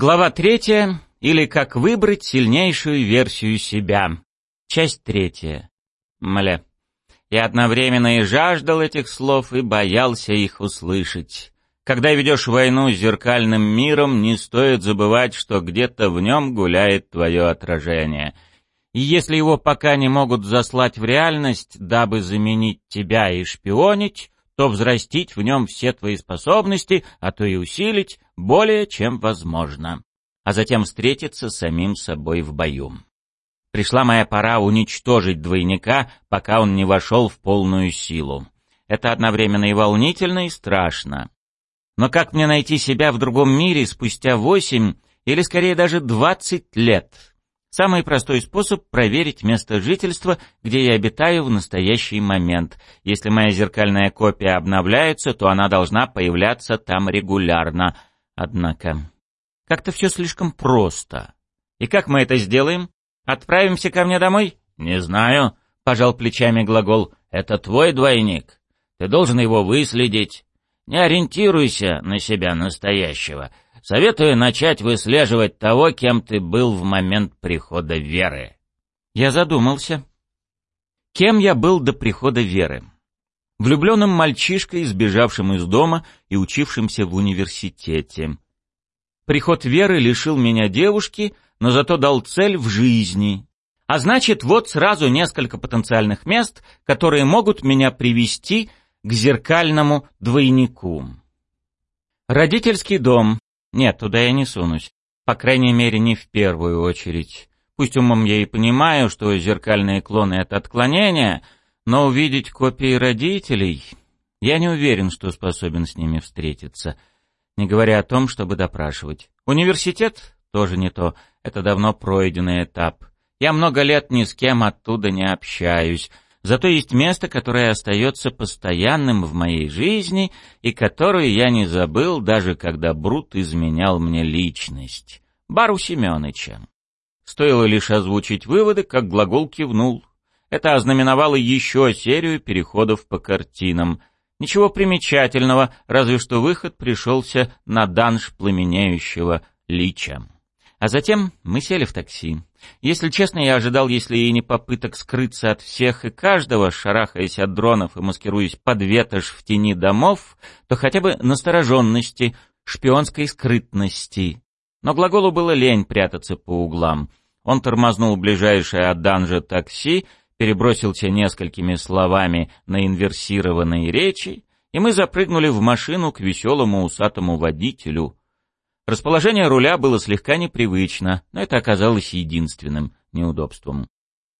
Глава третья, или как выбрать сильнейшую версию себя. Часть третья. Мля. Я одновременно и жаждал этих слов, и боялся их услышать. Когда ведешь войну с зеркальным миром, не стоит забывать, что где-то в нем гуляет твое отражение. И если его пока не могут заслать в реальность, дабы заменить тебя и шпионить, то взрастить в нем все твои способности, а то и усилить, более чем возможно, а затем встретиться с самим собой в бою. Пришла моя пора уничтожить двойника, пока он не вошел в полную силу. Это одновременно и волнительно, и страшно. Но как мне найти себя в другом мире спустя восемь или скорее даже двадцать лет? Самый простой способ проверить место жительства, где я обитаю в настоящий момент. Если моя зеркальная копия обновляется, то она должна появляться там регулярно — Однако, как-то все слишком просто. И как мы это сделаем? Отправимся ко мне домой? Не знаю, пожал плечами глагол. Это твой двойник. Ты должен его выследить. Не ориентируйся на себя настоящего. Советую начать выслеживать того, кем ты был в момент прихода Веры. Я задумался. Кем я был до прихода Веры? влюбленным мальчишкой, сбежавшим из дома и учившимся в университете. Приход Веры лишил меня девушки, но зато дал цель в жизни. А значит, вот сразу несколько потенциальных мест, которые могут меня привести к зеркальному двойнику. Родительский дом. Нет, туда я не сунусь. По крайней мере, не в первую очередь. Пусть умом я и понимаю, что зеркальные клоны — это отклонение — но увидеть копии родителей... Я не уверен, что способен с ними встретиться, не говоря о том, чтобы допрашивать. Университет тоже не то, это давно пройденный этап. Я много лет ни с кем оттуда не общаюсь, зато есть место, которое остается постоянным в моей жизни и которое я не забыл, даже когда Брут изменял мне личность. Бар у Семёныча. Стоило лишь озвучить выводы, как глагол кивнул. Это ознаменовало еще серию переходов по картинам. Ничего примечательного, разве что выход пришелся на данж пламенеющего лича. А затем мы сели в такси. Если честно, я ожидал, если и не попыток скрыться от всех и каждого, шарахаясь от дронов и маскируясь под ветошь в тени домов, то хотя бы настороженности, шпионской скрытности. Но глаголу было лень прятаться по углам. Он тормознул ближайшее от данжа такси перебросился несколькими словами на инверсированные речи, и мы запрыгнули в машину к веселому усатому водителю. Расположение руля было слегка непривычно, но это оказалось единственным неудобством.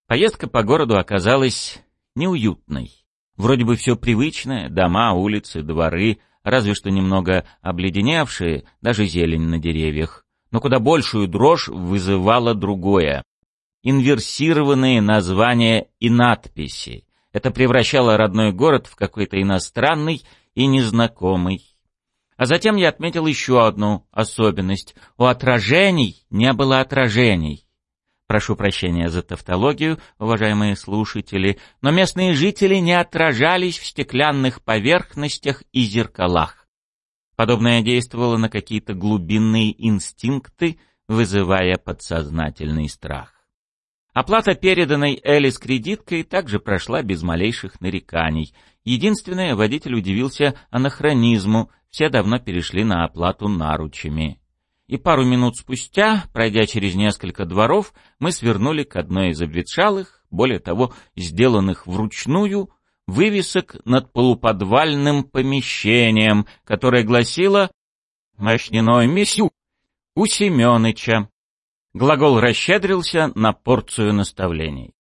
Поездка по городу оказалась неуютной. Вроде бы все привычное, дома, улицы, дворы, разве что немного обледеневшие, даже зелень на деревьях. Но куда большую дрожь вызывало другое инверсированные названия и надписи. Это превращало родной город в какой-то иностранный и незнакомый. А затем я отметил еще одну особенность. У отражений не было отражений. Прошу прощения за тавтологию, уважаемые слушатели, но местные жители не отражались в стеклянных поверхностях и зеркалах. Подобное действовало на какие-то глубинные инстинкты, вызывая подсознательный страх. Оплата переданной Элис кредиткой также прошла без малейших нареканий. Единственное, водитель удивился анахронизму, все давно перешли на оплату наручами. И пару минут спустя, пройдя через несколько дворов, мы свернули к одной из обветшалых, более того, сделанных вручную, вывесок над полуподвальным помещением, которое гласило «Мощняной месю у Семёныча». Глагол расщедрился на порцию наставлений.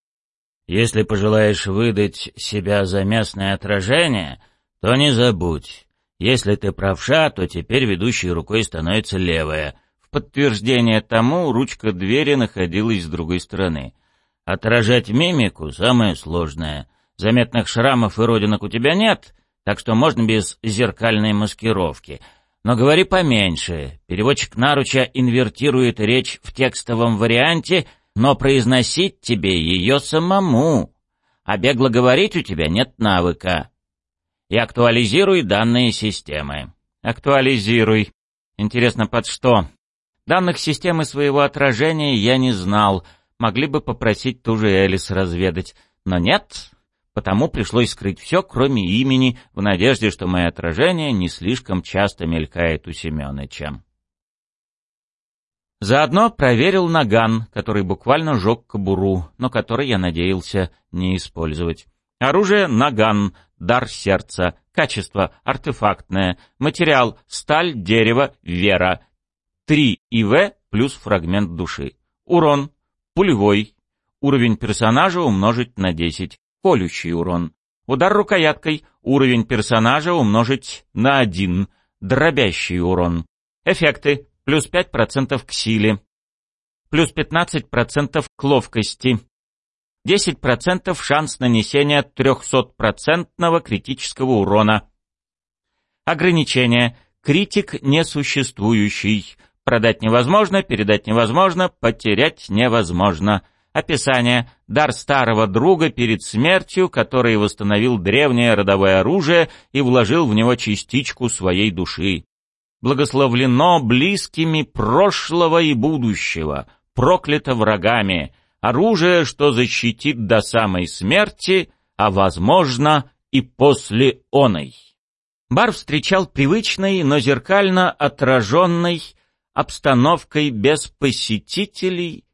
«Если пожелаешь выдать себя за местное отражение, то не забудь. Если ты правша, то теперь ведущей рукой становится левая». В подтверждение тому ручка двери находилась с другой стороны. «Отражать мимику — самое сложное. Заметных шрамов и родинок у тебя нет, так что можно без зеркальной маскировки». Но говори поменьше. Переводчик наруча инвертирует речь в текстовом варианте, но произносить тебе ее самому. А бегло говорить у тебя нет навыка. И актуализируй данные системы. Актуализируй. Интересно, под что? Данных системы своего отражения я не знал, могли бы попросить ту же Элис разведать, но нет, потому пришлось скрыть все, кроме имени, в надежде, что мое отражение не слишком часто мелькает у Семёныча. Заодно проверил наган, который буквально жег кобуру, но который я надеялся не использовать. Оружие — наган, дар сердца, качество — артефактное, материал — сталь, дерево, вера, 3 ИВ плюс фрагмент души. Урон. Пулевой. Уровень персонажа умножить на 10. Колющий урон. Удар рукояткой. Уровень персонажа умножить на 1. Дробящий урон. Эффекты. Плюс 5% к силе. Плюс 15% к ловкости. 10% шанс нанесения 300% критического урона. Ограничение. Критик несуществующий. Продать невозможно, передать невозможно, потерять невозможно. Описание. Дар старого друга перед смертью, который восстановил древнее родовое оружие и вложил в него частичку своей души. Благословлено близкими прошлого и будущего, проклято врагами. Оружие, что защитит до самой смерти, а, возможно, и после оной. Бар встречал привычной, но зеркально отраженной, обстановкой без посетителей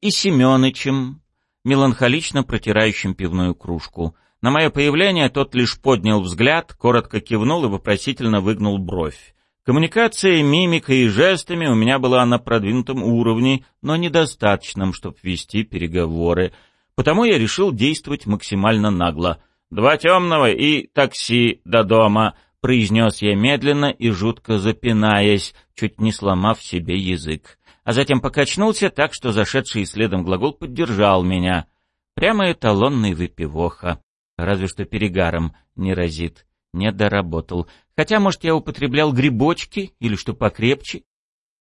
и Семёнычем, меланхолично протирающим пивную кружку. На мое появление тот лишь поднял взгляд, коротко кивнул и вопросительно выгнул бровь. Коммуникация мимикой и жестами у меня была на продвинутом уровне, но недостаточном, чтобы вести переговоры. Потому я решил действовать максимально нагло. «Два темного и такси до дома», — произнес я медленно и жутко запинаясь, чуть не сломав себе язык. А затем покачнулся так, что зашедший следом глагол поддержал меня. Прямо эталонный выпивоха. Разве что перегаром не разит. Не доработал. Хотя, может, я употреблял грибочки или что покрепче.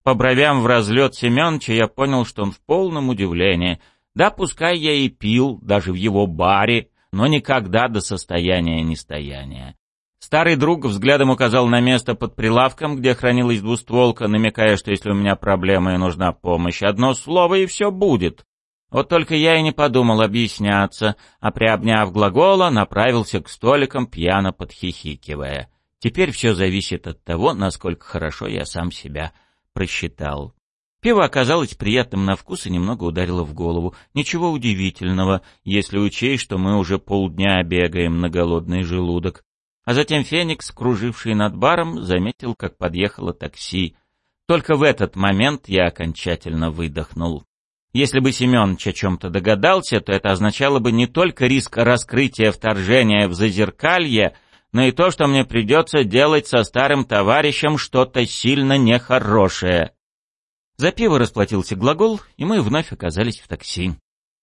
По бровям в разлет Семеновича я понял, что он в полном удивлении. Да, пускай я и пил, даже в его баре, но никогда до состояния нестояния. Старый друг взглядом указал на место под прилавком, где хранилась двустволка, намекая, что если у меня проблема и нужна помощь, одно слово и все будет. Вот только я и не подумал объясняться, а приобняв глагола, направился к столикам, пьяно подхихикивая. Теперь все зависит от того, насколько хорошо я сам себя просчитал. Пиво оказалось приятным на вкус и немного ударило в голову. Ничего удивительного, если учесть, что мы уже полдня бегаем на голодный желудок. А затем Феникс, круживший над баром, заметил, как подъехало такси. Только в этот момент я окончательно выдохнул. Если бы Семенович о чем-то догадался, то это означало бы не только риск раскрытия вторжения в зазеркалье, но и то, что мне придется делать со старым товарищем что-то сильно нехорошее. За пиво расплатился глагол, и мы вновь оказались в такси.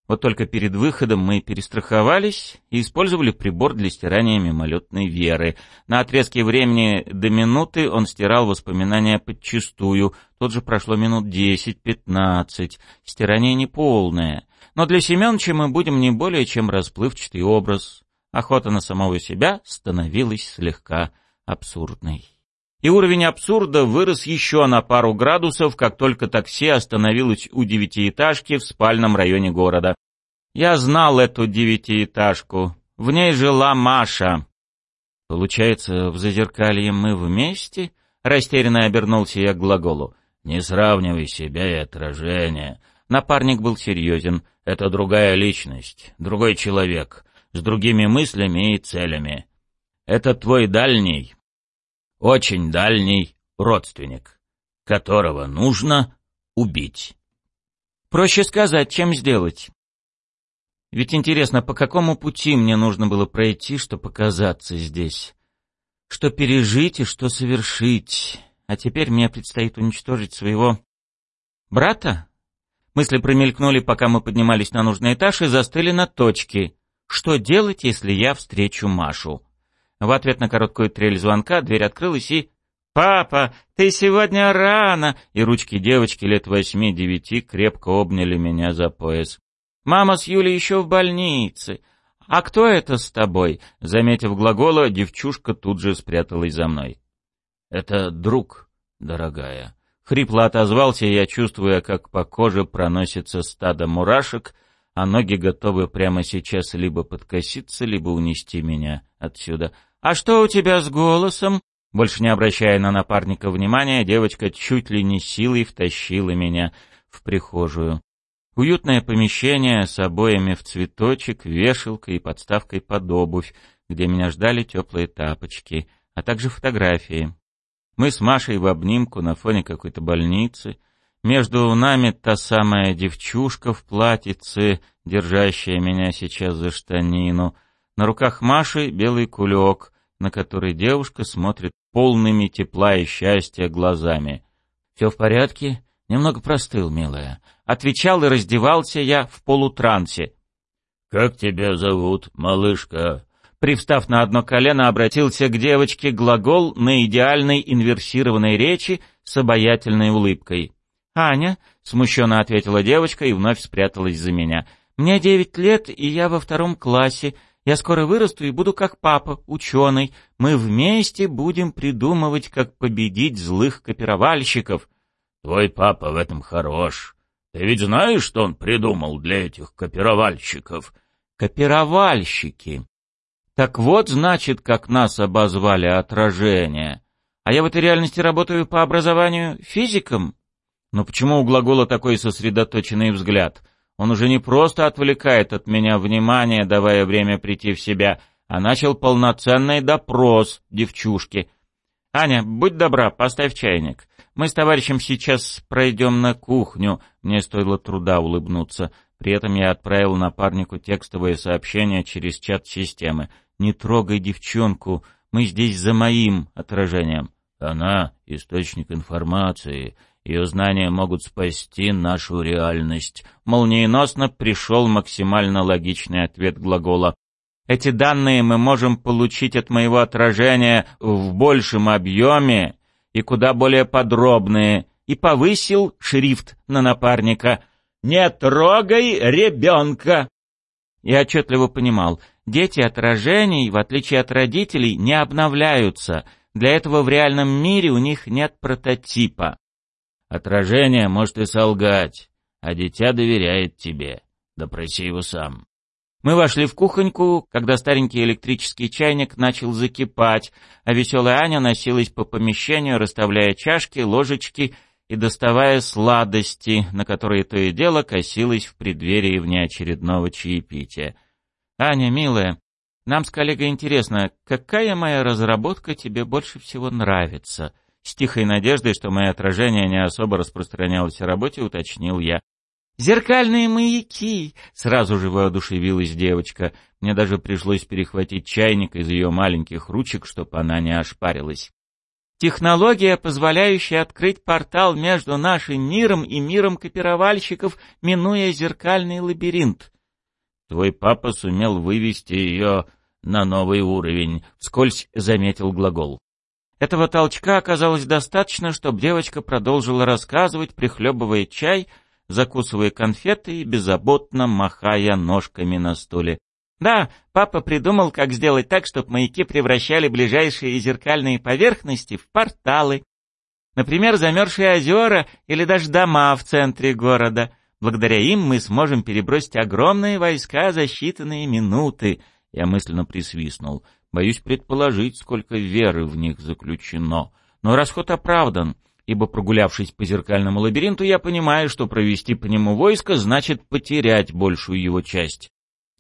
Вот только перед выходом мы перестраховались и использовали прибор для стирания мимолетной веры. На отрезке времени до минуты он стирал воспоминания подчистую. Тут же прошло минут десять-пятнадцать. Стирание неполное. Но для Семеновича мы будем не более чем расплывчатый образ. Охота на самого себя становилась слегка абсурдной. И уровень абсурда вырос еще на пару градусов, как только такси остановилось у девятиэтажки в спальном районе города. Я знал эту девятиэтажку. В ней жила Маша. Получается, в зазеркалье мы вместе? Растерянно обернулся я к глаголу. Не сравнивай себя и отражение. Напарник был серьезен. Это другая личность, другой человек, с другими мыслями и целями. Это твой дальний, очень дальний родственник, которого нужно убить. Проще сказать, чем сделать. Ведь интересно, по какому пути мне нужно было пройти, чтобы показаться здесь? Что пережить и что совершить? А теперь мне предстоит уничтожить своего брата? Мысли промелькнули, пока мы поднимались на нужный этаж и застыли на точке. Что делать, если я встречу Машу? В ответ на короткую трель звонка дверь открылась и... «Папа, ты сегодня рано!» И ручки девочки лет восьми-девяти крепко обняли меня за пояс. «Мама с Юлей еще в больнице. А кто это с тобой?» Заметив глагола, девчушка тут же спряталась за мной. «Это друг, дорогая», — Хрипло отозвался я, чувствуя, как по коже проносится стадо мурашек, а ноги готовы прямо сейчас либо подкоситься, либо унести меня отсюда. «А что у тебя с голосом?» Больше не обращая на напарника внимания, девочка чуть ли не силой втащила меня в прихожую. Уютное помещение с обоями в цветочек, вешалкой и подставкой под обувь, где меня ждали теплые тапочки, а также фотографии. Мы с Машей в обнимку на фоне какой-то больницы. Между нами та самая девчушка в платьице, держащая меня сейчас за штанину. На руках Маши белый кулек, на который девушка смотрит полными тепла и счастья глазами. «Все в порядке?» «Немного простыл, милая». Отвечал и раздевался я в полутрансе. «Как тебя зовут, малышка?» Привстав на одно колено, обратился к девочке глагол на идеальной инверсированной речи с обаятельной улыбкой. «Аня», — смущенно ответила девочка и вновь спряталась за меня. «Мне девять лет, и я во втором классе. Я скоро вырасту и буду как папа, ученый. Мы вместе будем придумывать, как победить злых копировальщиков». Твой папа в этом хорош. Ты ведь знаешь, что он придумал для этих копировальщиков? Копировальщики. Так вот, значит, как нас обозвали отражение. А я в этой реальности работаю по образованию физиком? Но почему у глагола такой сосредоточенный взгляд? Он уже не просто отвлекает от меня внимание, давая время прийти в себя, а начал полноценный допрос девчушки. «Аня, будь добра, поставь чайник. Мы с товарищем сейчас пройдем на кухню. Мне стоило труда улыбнуться. При этом я отправил напарнику текстовое сообщение через чат системы. «Не трогай девчонку, мы здесь за моим отражением». Она — источник информации. Ее знания могут спасти нашу реальность. Молниеносно пришел максимально логичный ответ глагола. Эти данные мы можем получить от моего отражения в большем объеме и куда более подробные, и повысил шрифт на напарника «Не трогай ребенка!» Я отчетливо понимал, дети отражений, в отличие от родителей, не обновляются. Для этого в реальном мире у них нет прототипа. Отражение может и солгать, а дитя доверяет тебе. Допроси его сам. Мы вошли в кухоньку, когда старенький электрический чайник начал закипать, а веселая Аня носилась по помещению, расставляя чашки, ложечки и доставая сладости, на которые то и дело косилась в преддверии внеочередного чаепития. «Аня, милая, нам с коллегой интересно, какая моя разработка тебе больше всего нравится?» С тихой надеждой, что мое отражение не особо распространялось о работе, уточнил я. «Зеркальные маяки!» — сразу же воодушевилась девочка. Мне даже пришлось перехватить чайник из ее маленьких ручек, чтобы она не ошпарилась. «Технология, позволяющая открыть портал между нашим миром и миром копировальщиков, минуя зеркальный лабиринт». «Твой папа сумел вывести ее на новый уровень», — вскользь заметил глагол. Этого толчка оказалось достаточно, чтобы девочка продолжила рассказывать, прихлебывая чай — закусывая конфеты и беззаботно махая ножками на стуле. Да, папа придумал, как сделать так, чтобы маяки превращали ближайшие зеркальные поверхности в порталы. Например, замерзшие озера или даже дома в центре города. Благодаря им мы сможем перебросить огромные войска за считанные минуты. Я мысленно присвистнул. Боюсь предположить, сколько веры в них заключено. Но расход оправдан ибо прогулявшись по зеркальному лабиринту, я понимаю, что провести по нему войско значит потерять большую его часть.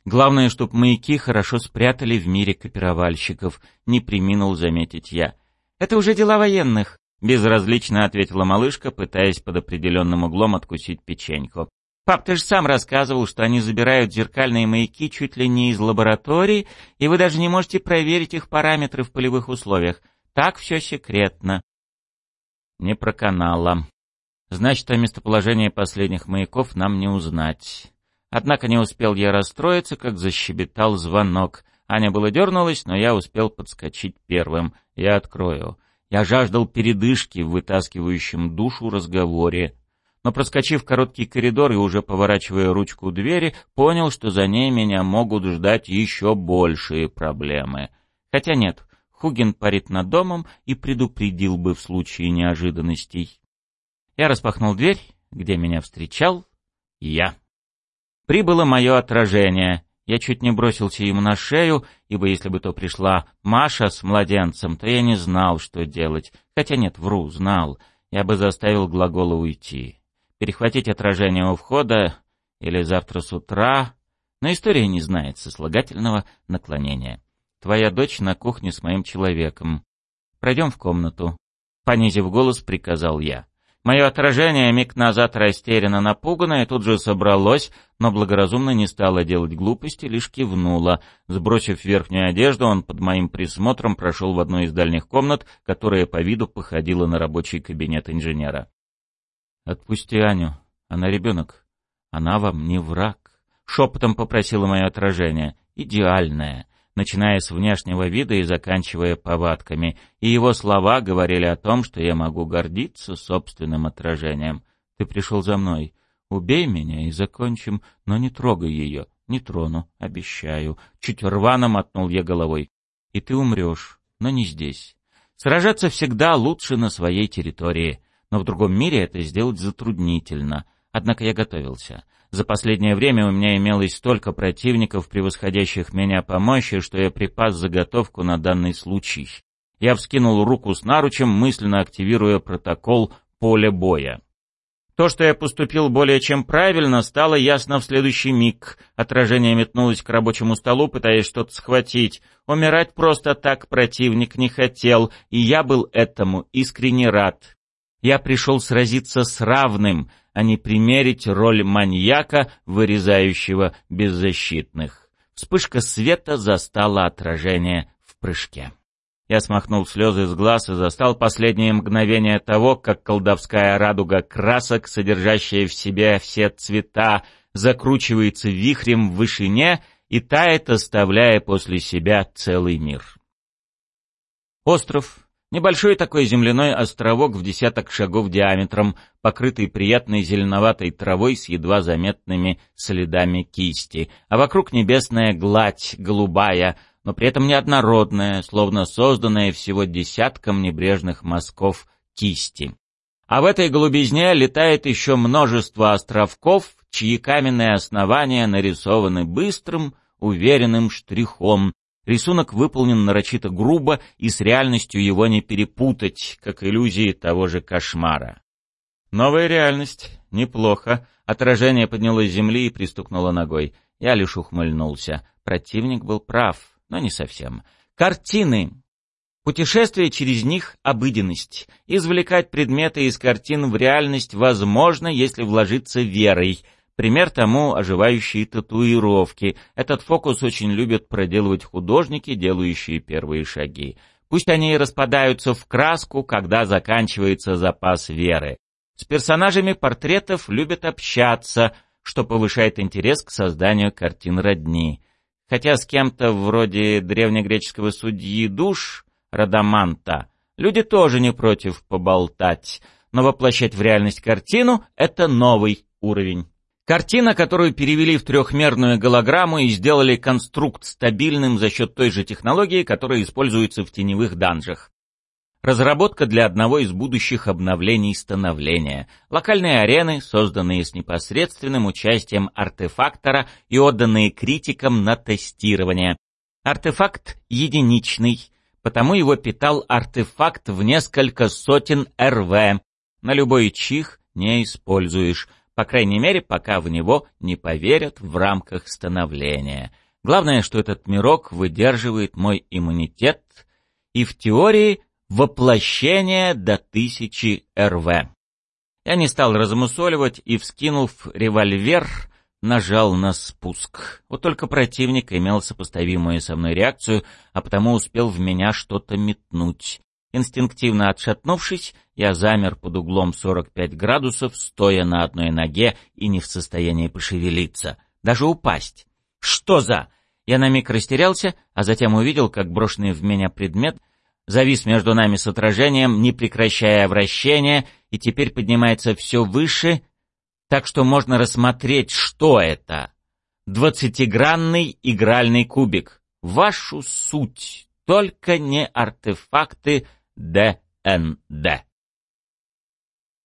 Главное, чтоб маяки хорошо спрятали в мире копировальщиков, не приминул заметить я. Это уже дела военных, безразлично ответила малышка, пытаясь под определенным углом откусить печеньку. Пап, ты же сам рассказывал, что они забирают зеркальные маяки чуть ли не из лаборатории, и вы даже не можете проверить их параметры в полевых условиях. Так все секретно. Не проканало. Значит, о местоположении последних маяков нам не узнать. Однако не успел я расстроиться, как защебетал звонок. Аня было дернулась, но я успел подскочить первым. Я открою. Я жаждал передышки в вытаскивающем душу разговоре. Но проскочив короткий коридор и уже поворачивая ручку двери, понял, что за ней меня могут ждать еще большие проблемы. Хотя нет, Хугин парит над домом и предупредил бы в случае неожиданностей. Я распахнул дверь, где меня встречал я. Прибыло мое отражение. Я чуть не бросился ему на шею, ибо если бы то пришла Маша с младенцем, то я не знал, что делать. Хотя нет, вру, знал. Я бы заставил глагола уйти. Перехватить отражение у входа или завтра с утра. Но история не знает сослагательного наклонения. Твоя дочь на кухне с моим человеком. Пройдем в комнату. Понизив голос, приказал я. Мое отражение миг назад растерянно напуганное тут же собралось, но благоразумно не стало делать глупости, лишь кивнуло. Сбросив верхнюю одежду, он под моим присмотром прошел в одну из дальних комнат, которая по виду походила на рабочий кабинет инженера. «Отпусти Аню, она ребенок. Она вам не враг», — шепотом попросила мое отражение. «Идеальная начиная с внешнего вида и заканчивая повадками, и его слова говорили о том, что я могу гордиться собственным отражением. «Ты пришел за мной. Убей меня и закончим, но не трогай ее. Не трону, обещаю». Чуть рвано мотнул я головой. «И ты умрешь, но не здесь. Сражаться всегда лучше на своей территории, но в другом мире это сделать затруднительно. Однако я готовился». За последнее время у меня имелось столько противников, превосходящих меня по мощи, что я припас заготовку на данный случай. Я вскинул руку с наручем, мысленно активируя протокол поля боя. То, что я поступил более чем правильно, стало ясно в следующий миг. Отражение метнулось к рабочему столу, пытаясь что-то схватить. Умирать просто так противник не хотел, и я был этому искренне рад. Я пришел сразиться с равным — а не примерить роль маньяка, вырезающего беззащитных. Вспышка света застала отражение в прыжке. Я смахнул слезы с глаз и застал последнее мгновение того, как колдовская радуга красок, содержащая в себе все цвета, закручивается вихрем в вышине и тает, оставляя после себя целый мир. Остров, Небольшой такой земляной островок в десяток шагов диаметром, покрытый приятной зеленоватой травой с едва заметными следами кисти, а вокруг небесная гладь, голубая, но при этом неоднородная, словно созданная всего десятком небрежных мазков кисти. А в этой голубизне летает еще множество островков, чьи каменные основания нарисованы быстрым, уверенным штрихом, Рисунок выполнен нарочито грубо, и с реальностью его не перепутать, как иллюзии того же кошмара. Новая реальность. Неплохо. Отражение поднялось с земли и пристукнуло ногой. Я лишь ухмыльнулся. Противник был прав, но не совсем. Картины. Путешествие через них — обыденность. Извлекать предметы из картин в реальность возможно, если вложиться верой — Пример тому оживающие татуировки. Этот фокус очень любят проделывать художники, делающие первые шаги. Пусть они и распадаются в краску, когда заканчивается запас веры. С персонажами портретов любят общаться, что повышает интерес к созданию картин родни. Хотя с кем-то вроде древнегреческого судьи душ, Радаманта, люди тоже не против поболтать, но воплощать в реальность картину — это новый уровень. Картина, которую перевели в трехмерную голограмму и сделали конструкт стабильным за счет той же технологии, которая используется в теневых данжах. Разработка для одного из будущих обновлений становления. Локальные арены, созданные с непосредственным участием артефактора и отданные критикам на тестирование. Артефакт единичный, потому его питал артефакт в несколько сотен РВ. На любой чих не используешь, по крайней мере, пока в него не поверят в рамках становления. Главное, что этот мирок выдерживает мой иммунитет и в теории воплощение до тысячи РВ. Я не стал размусоливать и, вскинув револьвер, нажал на спуск. Вот только противник имел сопоставимую со мной реакцию, а потому успел в меня что-то метнуть. Инстинктивно отшатнувшись, я замер под углом 45 градусов, стоя на одной ноге и не в состоянии пошевелиться, даже упасть. Что за... Я на миг растерялся, а затем увидел, как брошенный в меня предмет завис между нами с отражением, не прекращая вращения, и теперь поднимается все выше, так что можно рассмотреть, что это. Двадцатигранный игральный кубик. Вашу суть, только не артефакты ДНД.